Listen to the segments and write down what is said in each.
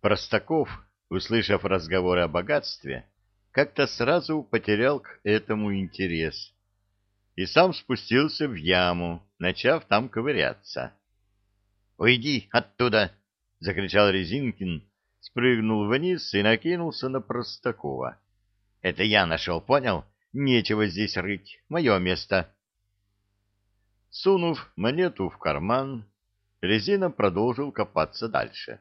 Простаков, услышав разговор о богатстве, как-то сразу потерял к этому интерес и сам спустился в яму, начав там ковыряться. «Уйди оттуда!» — закричал Резинкин, спрыгнул вниз и накинулся на Простакова. «Это я нашел, понял? Нечего здесь рыть. Мое место». Сунув монету в карман, Резина продолжил копаться дальше.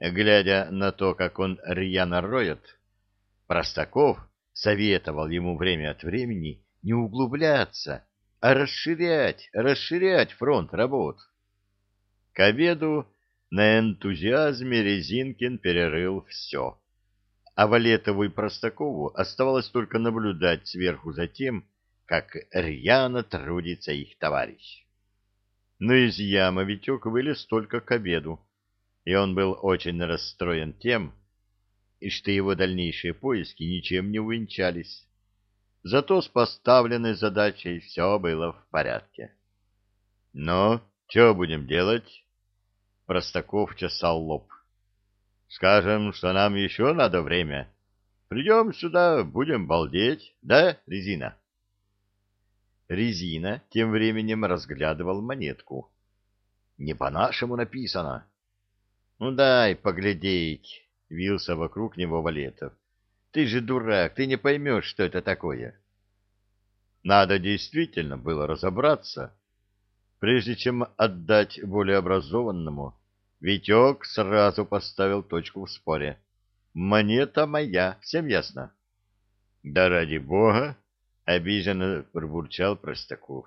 Глядя на то, как он рьяно роет, Простаков советовал ему время от времени не углубляться, а расширять, расширять фронт работ. К обеду на энтузиазме Резинкин перерыл все. А Валетову и Простакову оставалось только наблюдать сверху за тем, как рьяно трудится их товарищ. Но из ямы Витек вылез только к обеду, и он был очень расстроен тем, что его дальнейшие поиски ничем не увенчались. Зато с поставленной задачей все было в порядке. — Ну, что будем делать? Простаков чесал лоб. — Скажем, что нам еще надо время. Придем сюда, будем балдеть, да, Резина? Резина тем временем разглядывал монетку. — Не по-нашему написано. — Ну, дай поглядеть, — вился вокруг него Валетов. — Ты же дурак, ты не поймешь, что это такое. Надо действительно было разобраться, Прежде чем отдать более образованному, Витек сразу поставил точку в споре. «Монета моя, всем ясно?» «Да ради бога!» — обиженно пробурчал Простаков.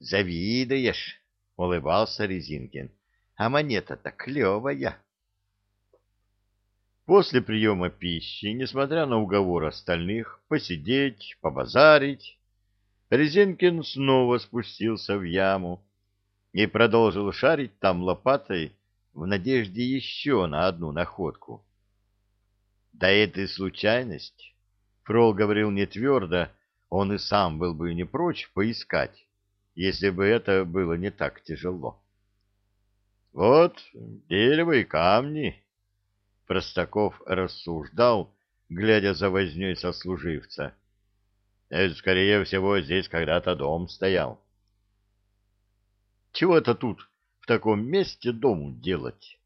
«Завидуешь!» — улыбался Резинкин. «А монета-то клевая!» После приема пищи, несмотря на уговор остальных, посидеть, побазарить, Резинкин снова спустился в яму и продолжил шарить там лопатой в надежде еще на одну находку. Да это и случайность. Фрол говорил не твердо, он и сам был бы не прочь поискать, если бы это было не так тяжело. Вот дерево и камни, Простаков рассуждал, глядя за вознёй сослуживца. Это, скорее всего, здесь когда-то дом стоял. Чего это тут в таком месте дом делать?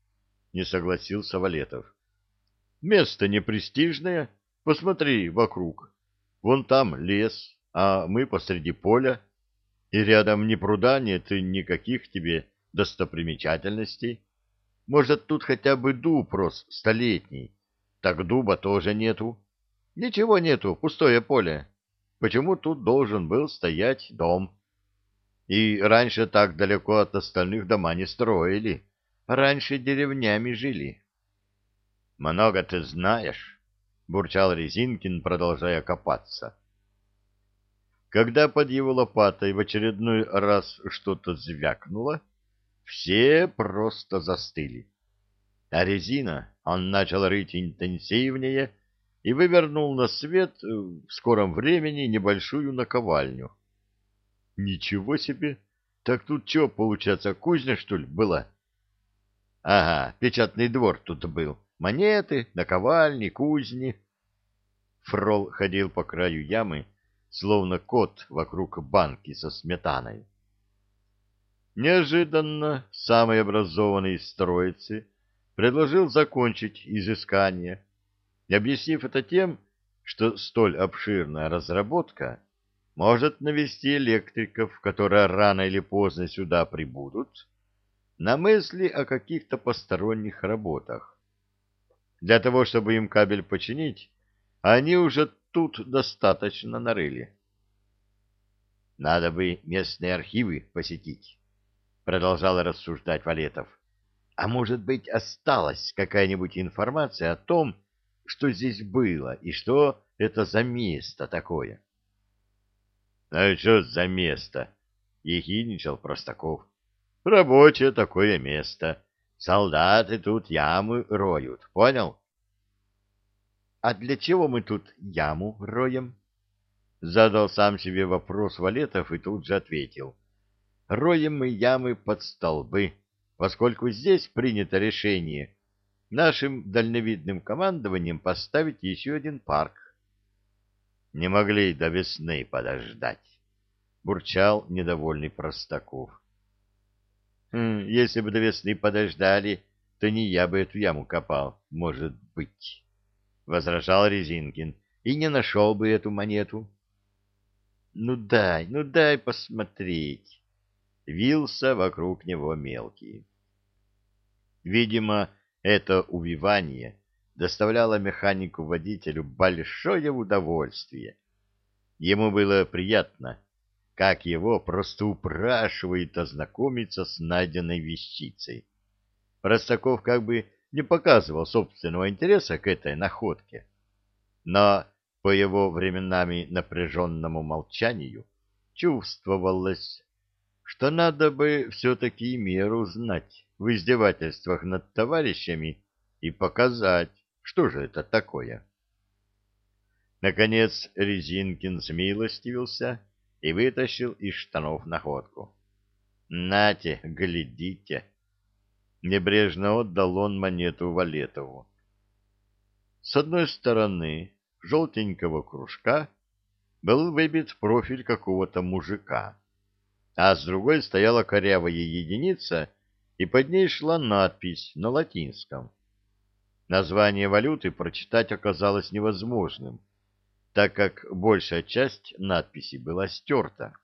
Не согласился Валетов. Место непрестижное. Посмотри вокруг. Вон там лес, а мы посреди поля. И рядом ни пруда нет, и никаких тебе достопримечательностей. Может, тут хотя бы дуб рос столетний. Так дуба тоже нету. Ничего нету, пустое поле почему тут должен был стоять дом. И раньше так далеко от остальных дома не строили, раньше деревнями жили. — Много ты знаешь, — бурчал Резинкин, продолжая копаться. Когда под его лопатой в очередной раз что-то звякнуло, все просто застыли. А резина он начал рыть интенсивнее, — и вывернул на свет э, в скором времени небольшую наковальню. Ничего себе! Так тут что, получается, кузня, что ли, была? Ага, печатный двор тут был. Монеты, наковальни, кузни. Фрол ходил по краю ямы, словно кот вокруг банки со сметаной. Неожиданно самый образованный из троицы предложил закончить изыскание — объяснив это тем, что столь обширная разработка может навести электриков, которые рано или поздно сюда прибудут, на мысли о каких-то посторонних работах. Для того, чтобы им кабель починить, они уже тут достаточно нарыли. «Надо бы местные архивы посетить», — продолжал рассуждать Валетов. «А может быть, осталась какая-нибудь информация о том, что здесь было и что это за место такое. — А что за место? — ехидничал Простаков. — Рабочее такое место. Солдаты тут ямы роют, понял? — А для чего мы тут яму роем? — задал сам себе вопрос Валетов и тут же ответил. — Роем мы ямы под столбы, поскольку здесь принято решение — нашим дальновидным командованием поставить еще один парк. Не могли до весны подождать, бурчал недовольный Простаков. Хм, если бы до весны подождали, то не я бы эту яму копал, может быть, возражал Резинкин, и не нашел бы эту монету. Ну дай, ну дай посмотреть. Вился вокруг него мелкий. Видимо, это увивание доставляло механику-водителю большое удовольствие. Ему было приятно, как его просто упрашивает ознакомиться с найденной вещицей. Простаков как бы не показывал собственного интереса к этой находке. Но по его временами напряженному молчанию чувствовалось, что надо бы все-таки меру знать в издевательствах над товарищами и показать, что же это такое. Наконец Резинкин смилостивился и вытащил из штанов находку. «Нате, глядите!» Небрежно отдал он монету Валетову. С одной стороны желтенького кружка был выбит профиль какого-то мужика, а с другой стояла корявая единица, и под ней шла надпись на латинском. Название валюты прочитать оказалось невозможным, так как большая часть надписи была стерта.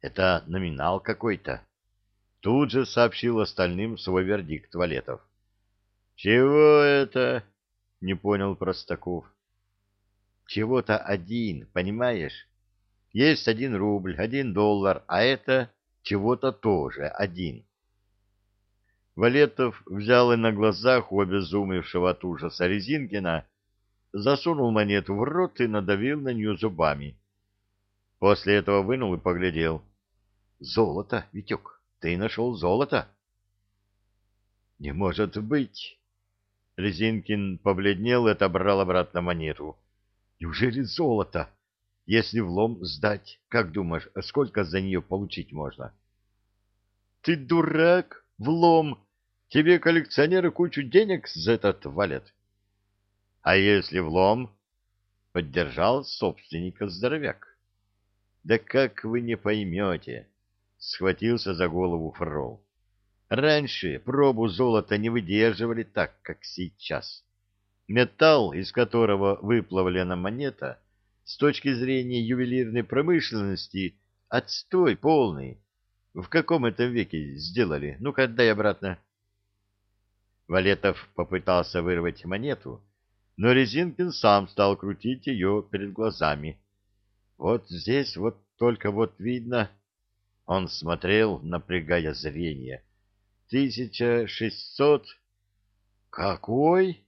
«Это номинал какой-то», — тут же сообщил остальным свой вердикт Валетов. «Чего это?» — не понял Простаков. «Чего-то один, понимаешь? Есть один рубль, один доллар, а это чего-то тоже один». Валетов взял и на глазах у обезумевшего от ужаса Резинкина засунул монету в рот и надавил на нее зубами. После этого вынул и поглядел. «Золото, Витек, ты нашел золото?» «Не может быть!» Резинкин побледнел и отобрал обратно монету. «Неужели золото? Если в лом сдать, как думаешь, сколько за нее получить можно?» «Ты дурак, в лом! Тебе коллекционеры кучу денег за этот валят!» А если влом? Поддержал собственника здоровяк. Да как вы не поймете? Схватился за голову Фрол. Раньше пробу золота не выдерживали так, как сейчас. Металл, из которого выплавлена монета, с точки зрения ювелирной промышленности, отстой полный. В каком это веке сделали? Ну-ка, отдай обратно. Валетов попытался вырвать монету, но Резинкин сам стал крутить ее перед глазами. Вот здесь вот только вот видно... Он смотрел, напрягая зрение. Тысяча шестьсот... Какой?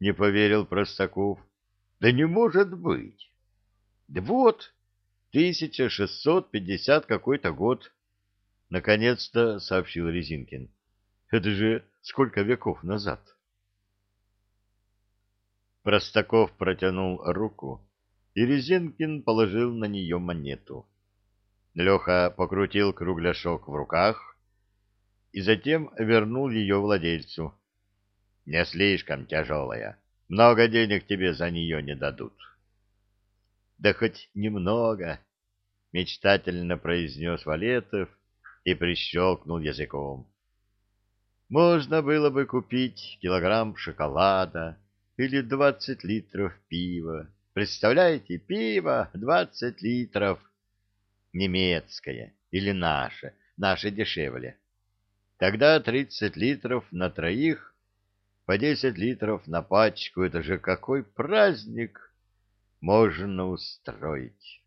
Не поверил Простаков. Да не может быть. Да вот, тысяча шестьсот пятьдесят какой-то год. Наконец-то сообщил Резинкин. Это же сколько веков назад? Простаков протянул руку, и Резинкин положил на нее монету. Леха покрутил кругляшок в руках и затем вернул ее владельцу. — Не слишком тяжелая. Много денег тебе за нее не дадут. — Да хоть немного, — мечтательно произнес Валетов и прищелкнул языком. — Можно было бы купить килограмм шоколада, или двадцать литров пива. Представляете, пиво двадцать литров. Немецкое или наше, наше дешевле. Тогда тридцать литров на троих, по десять литров на пачку. Это же какой праздник можно устроить.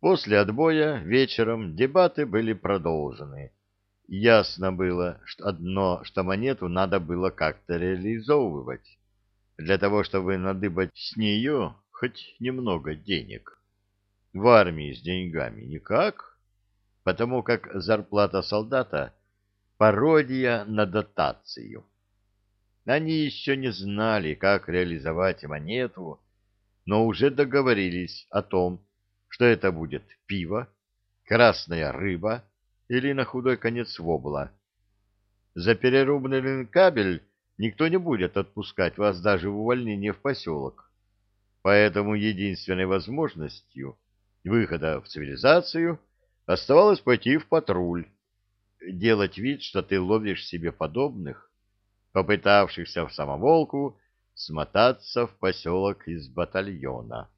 После отбоя вечером дебаты были продолжены. Ясно было, что одно, что монету надо было как-то реализовывать, для того, чтобы надыбать с нее хоть немного денег. В армии с деньгами никак, потому как зарплата солдата — пародия на дотацию. Они еще не знали, как реализовать монету, но уже договорились о том, что это будет пиво, красная рыба, или на худой конец вобла. За перерубленный кабель никто не будет отпускать вас даже в увольнение в поселок. Поэтому единственной возможностью выхода в цивилизацию оставалось пойти в патруль, делать вид, что ты ловишь себе подобных, попытавшихся в самоволку смотаться в поселок из батальона.